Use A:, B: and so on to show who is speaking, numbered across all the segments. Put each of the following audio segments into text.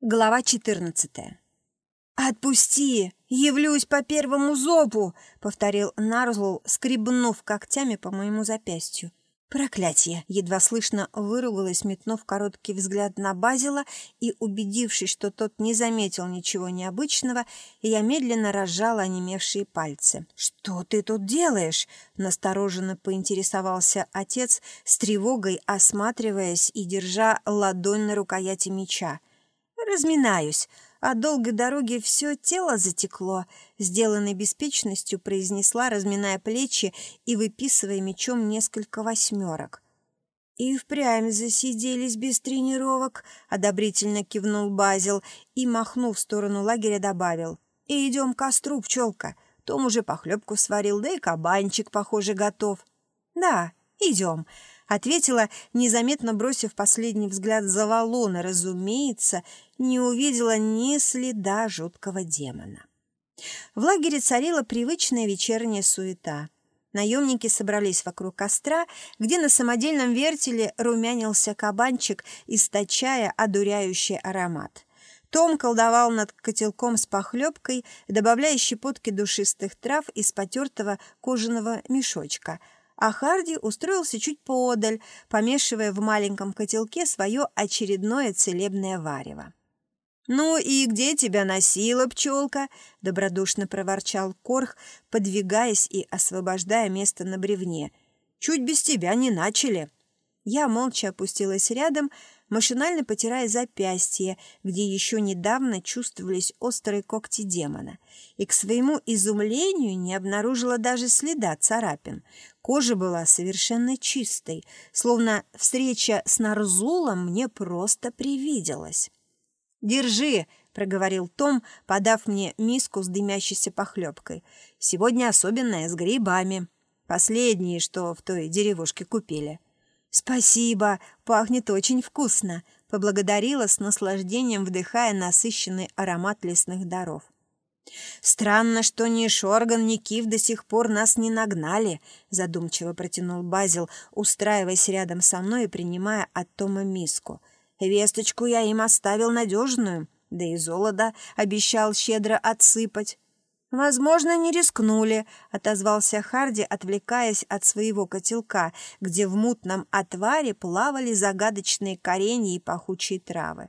A: Глава 14. «Отпусти! Явлюсь по первому зобу!» — повторил Нарзлул, скребнув когтями по моему запястью. «Проклятье!» — едва слышно выругалась, метнув короткий взгляд на Базила, и, убедившись, что тот не заметил ничего необычного, я медленно разжала онемевшие пальцы. «Что ты тут делаешь?» — настороженно поинтересовался отец, с тревогой осматриваясь и держа ладонь на рукояти меча. «Разминаюсь. От долгой дороги все тело затекло», — сделанной беспечностью произнесла, разминая плечи и выписывая мечом несколько восьмерок. «И впрямь засиделись без тренировок», — одобрительно кивнул Базил и, махнув в сторону лагеря, добавил. «И идем к костру, пчелка. Том уже похлебку сварил, да и кабанчик, похоже, готов». «Да, идем», Ответила, незаметно бросив последний взгляд за валуна, разумеется, не увидела ни следа жуткого демона. В лагере царила привычная вечерняя суета. Наемники собрались вокруг костра, где на самодельном вертеле румянился кабанчик, источая одуряющий аромат. Том колдовал над котелком с похлебкой, добавляя щепотки душистых трав из потертого кожаного мешочка – а Харди устроился чуть подаль, помешивая в маленьком котелке свое очередное целебное варево. «Ну и где тебя носила, пчелка?» — добродушно проворчал Корх, подвигаясь и освобождая место на бревне. «Чуть без тебя не начали». Я молча опустилась рядом, машинально потирая запястье, где еще недавно чувствовались острые когти демона, и к своему изумлению не обнаружила даже следа царапин. Кожа была совершенно чистой, словно встреча с Нарзулом мне просто привиделась. «Держи!» — проговорил Том, подав мне миску с дымящейся похлебкой. «Сегодня особенная, с грибами. Последние, что в той деревушке купили». «Спасибо, пахнет очень вкусно», — поблагодарила с наслаждением, вдыхая насыщенный аромат лесных даров. «Странно, что ни Шорган, ни Кив до сих пор нас не нагнали», — задумчиво протянул Базил, устраиваясь рядом со мной и принимая от Тома миску. «Весточку я им оставил надежную, да и золото обещал щедро отсыпать». «Возможно, не рискнули», — отозвался Харди, отвлекаясь от своего котелка, где в мутном отваре плавали загадочные коренья и пахучие травы.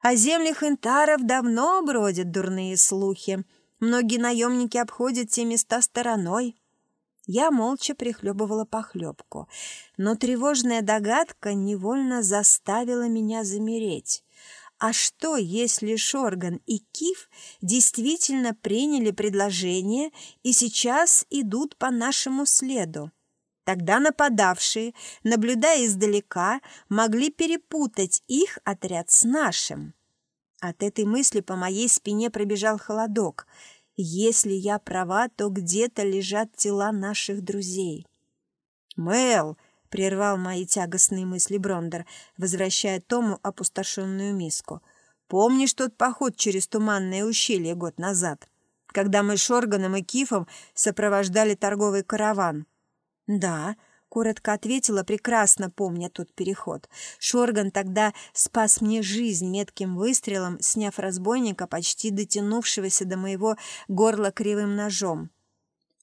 A: О землях интаров давно бродят дурные слухи. Многие наемники обходят те места стороной. Я молча прихлебывала похлебку, но тревожная догадка невольно заставила меня замереть. А что, если Шорган и Киф действительно приняли предложение и сейчас идут по нашему следу? Тогда нападавшие, наблюдая издалека, могли перепутать их отряд с нашим. От этой мысли по моей спине пробежал холодок. Если я права, то где-то лежат тела наших друзей. «Мэл!» Прервал мои тягостные мысли Брондер, возвращая Тому опустошенную миску. «Помнишь тот поход через Туманное ущелье год назад, когда мы с Шорганом и Кифом сопровождали торговый караван?» «Да», — коротко ответила, прекрасно помня тот переход. Шорган тогда спас мне жизнь метким выстрелом, сняв разбойника, почти дотянувшегося до моего горла кривым ножом.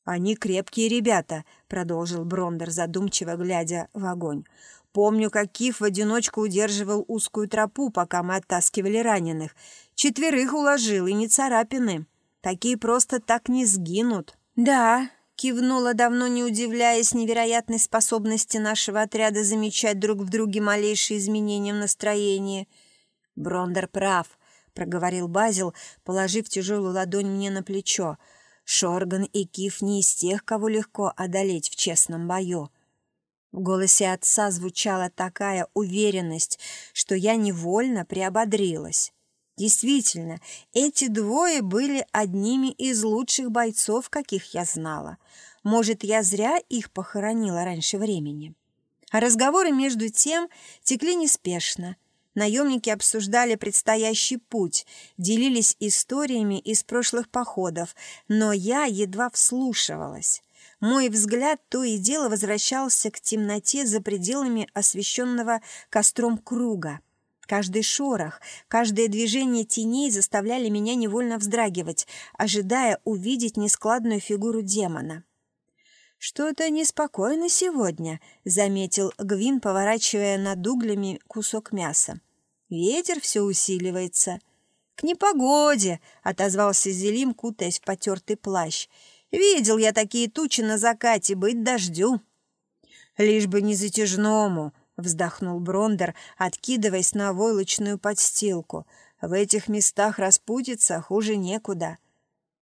A: «Они крепкие ребята», — продолжил Брондер, задумчиво глядя в огонь. «Помню, как Киф в одиночку удерживал узкую тропу, пока мы оттаскивали раненых. Четверых уложил, и не царапины. Такие просто так не сгинут». «Да», — кивнула, давно не удивляясь невероятной способности нашего отряда замечать друг в друге малейшие изменения в настроении. «Брондер прав», — проговорил Базил, положив тяжелую ладонь мне на плечо. Шорган и Киф не из тех, кого легко одолеть в честном бою. В голосе отца звучала такая уверенность, что я невольно приободрилась. Действительно, эти двое были одними из лучших бойцов, каких я знала. Может, я зря их похоронила раньше времени. А разговоры между тем текли неспешно – Наемники обсуждали предстоящий путь, делились историями из прошлых походов, но я едва вслушивалась. Мой взгляд то и дело возвращался к темноте за пределами освещенного костром круга. Каждый шорох, каждое движение теней заставляли меня невольно вздрагивать, ожидая увидеть нескладную фигуру демона. «Что-то неспокойно сегодня», — заметил Гвин, поворачивая над углями кусок мяса. «Ветер все усиливается». «К непогоде», — отозвался Зелим, кутаясь в потертый плащ. «Видел я такие тучи на закате, быть дождю». «Лишь бы не затяжному», вздохнул Брондер, откидываясь на войлочную подстилку. В этих местах распутиться хуже некуда.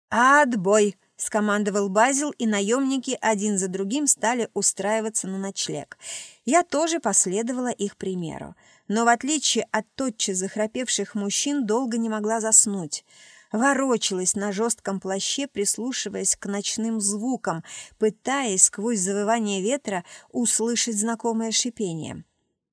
A: «Отбой!» — скомандовал Базил, и наемники один за другим стали устраиваться на ночлег. Я тоже последовала их примеру, но в отличие от тотчас захрапевших мужчин долго не могла заснуть ворочалась на жестком плаще, прислушиваясь к ночным звукам, пытаясь сквозь завывание ветра услышать знакомое шипение.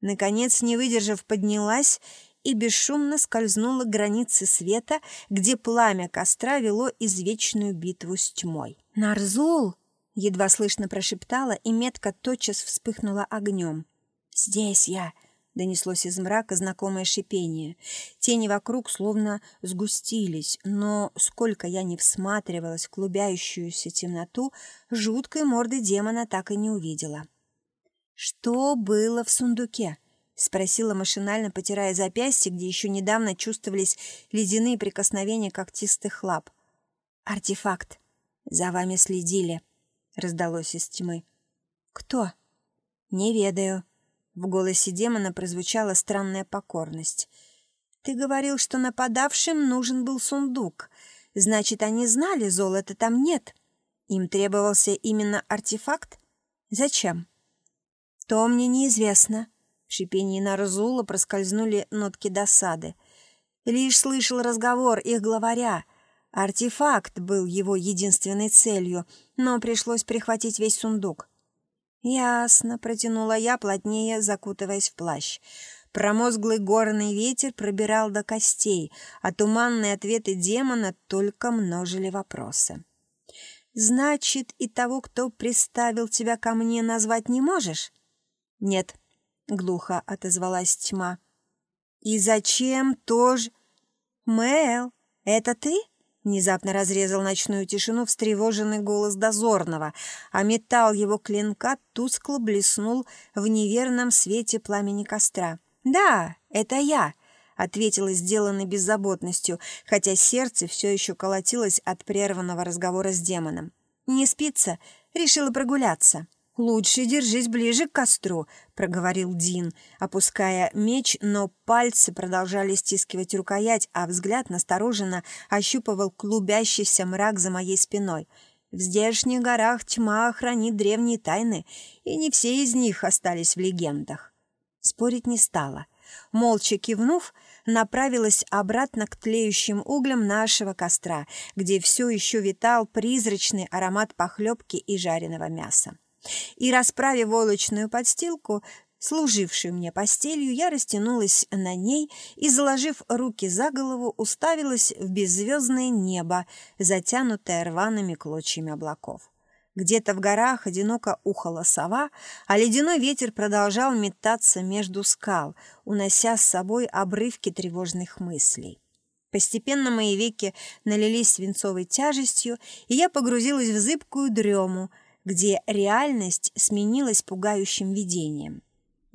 A: Наконец, не выдержав, поднялась и бесшумно скользнула к границе света, где пламя костра вело извечную битву с тьмой. «Нарзул!» — едва слышно прошептала, и метка тотчас вспыхнула огнем. «Здесь я!» Донеслось из мрака знакомое шипение. Тени вокруг словно сгустились, но сколько я не всматривалась в клубяющуюся темноту, жуткой морды демона так и не увидела. «Что было в сундуке?» — спросила машинально, потирая запястье, где еще недавно чувствовались ледяные прикосновения когтистых лап. «Артефакт. За вами следили», — раздалось из тьмы. «Кто?» «Не ведаю», в голосе демона прозвучала странная покорность. «Ты говорил, что нападавшим нужен был сундук. Значит, они знали, золота там нет. Им требовался именно артефакт? Зачем?» «То мне неизвестно». В шипении Нарзула проскользнули нотки досады. Лишь слышал разговор их главаря. Артефакт был его единственной целью, но пришлось прихватить весь сундук. «Ясно», — протянула я, плотнее закутываясь в плащ. Промозглый горный ветер пробирал до костей, а туманные ответы демона только множили вопросы. «Значит, и того, кто приставил тебя ко мне, назвать не можешь?» «Нет», — глухо отозвалась тьма. «И зачем тоже...» «Мэл, это ты?» Внезапно разрезал ночную тишину встревоженный голос дозорного, а металл его клинка тускло блеснул в неверном свете пламени костра. «Да, это я!» — ответила сделанной беззаботностью, хотя сердце все еще колотилось от прерванного разговора с демоном. «Не спится? Решила прогуляться». «Лучше держись ближе к костру», — проговорил Дин, опуская меч, но пальцы продолжали стискивать рукоять, а взгляд настороженно ощупывал клубящийся мрак за моей спиной. В здешних горах тьма хранит древние тайны, и не все из них остались в легендах. Спорить не стала. Молча кивнув, направилась обратно к тлеющим углям нашего костра, где все еще витал призрачный аромат похлебки и жареного мяса. И, расправив волочную подстилку, служившую мне постелью, я растянулась на ней и, заложив руки за голову, уставилась в беззвездное небо, затянутое рваными клочьями облаков. Где-то в горах одиноко ухала сова, а ледяной ветер продолжал метаться между скал, унося с собой обрывки тревожных мыслей. Постепенно мои веки налились свинцовой тяжестью, и я погрузилась в зыбкую дрему — где реальность сменилась пугающим видением.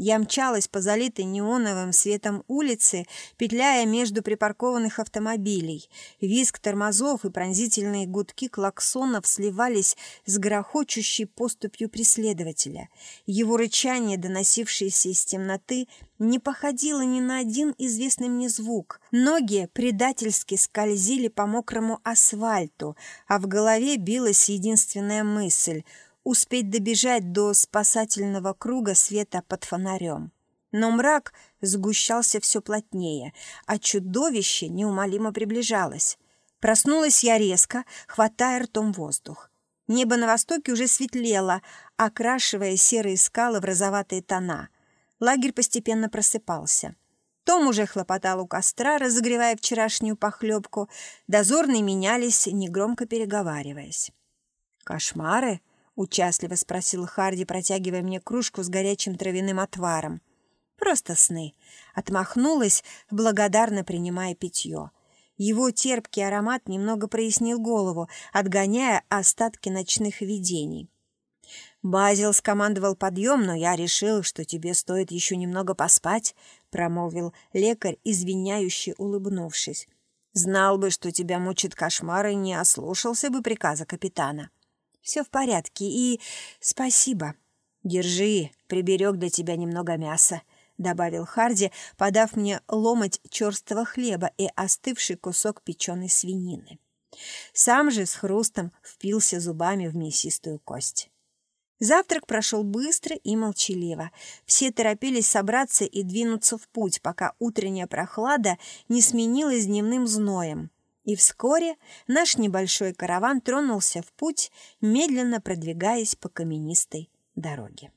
A: Я мчалась по залитой неоновым светом улице, петляя между припаркованных автомобилей. Визг тормозов и пронзительные гудки клаксонов сливались с грохочущей поступью преследователя. Его рычание, доносившееся из темноты, не походило ни на один известный мне звук. Ноги предательски скользили по мокрому асфальту, а в голове билась единственная мысль — успеть добежать до спасательного круга света под фонарем. Но мрак сгущался все плотнее, а чудовище неумолимо приближалось. Проснулась я резко, хватая ртом воздух. Небо на востоке уже светлело, окрашивая серые скалы в розоватые тона. Лагерь постепенно просыпался. Том уже хлопотал у костра, разогревая вчерашнюю похлебку. Дозорные менялись, негромко переговариваясь. «Кошмары?» — участливо спросил Харди, протягивая мне кружку с горячим травяным отваром. Просто сны. Отмахнулась, благодарно принимая питье. Его терпкий аромат немного прояснил голову, отгоняя остатки ночных видений. «Базил скомандовал подъем, но я решил, что тебе стоит еще немного поспать», промолвил лекарь, извиняюще улыбнувшись. «Знал бы, что тебя мучит кошмар, и не ослушался бы приказа капитана». «Все в порядке, и спасибо». «Держи, приберег для тебя немного мяса», — добавил Харди, подав мне ломоть черстого хлеба и остывший кусок печеной свинины. Сам же с хрустом впился зубами в мясистую кость. Завтрак прошел быстро и молчаливо. Все торопились собраться и двинуться в путь, пока утренняя прохлада не сменилась дневным зноем. И вскоре наш небольшой караван тронулся в путь, медленно продвигаясь по каменистой дороге.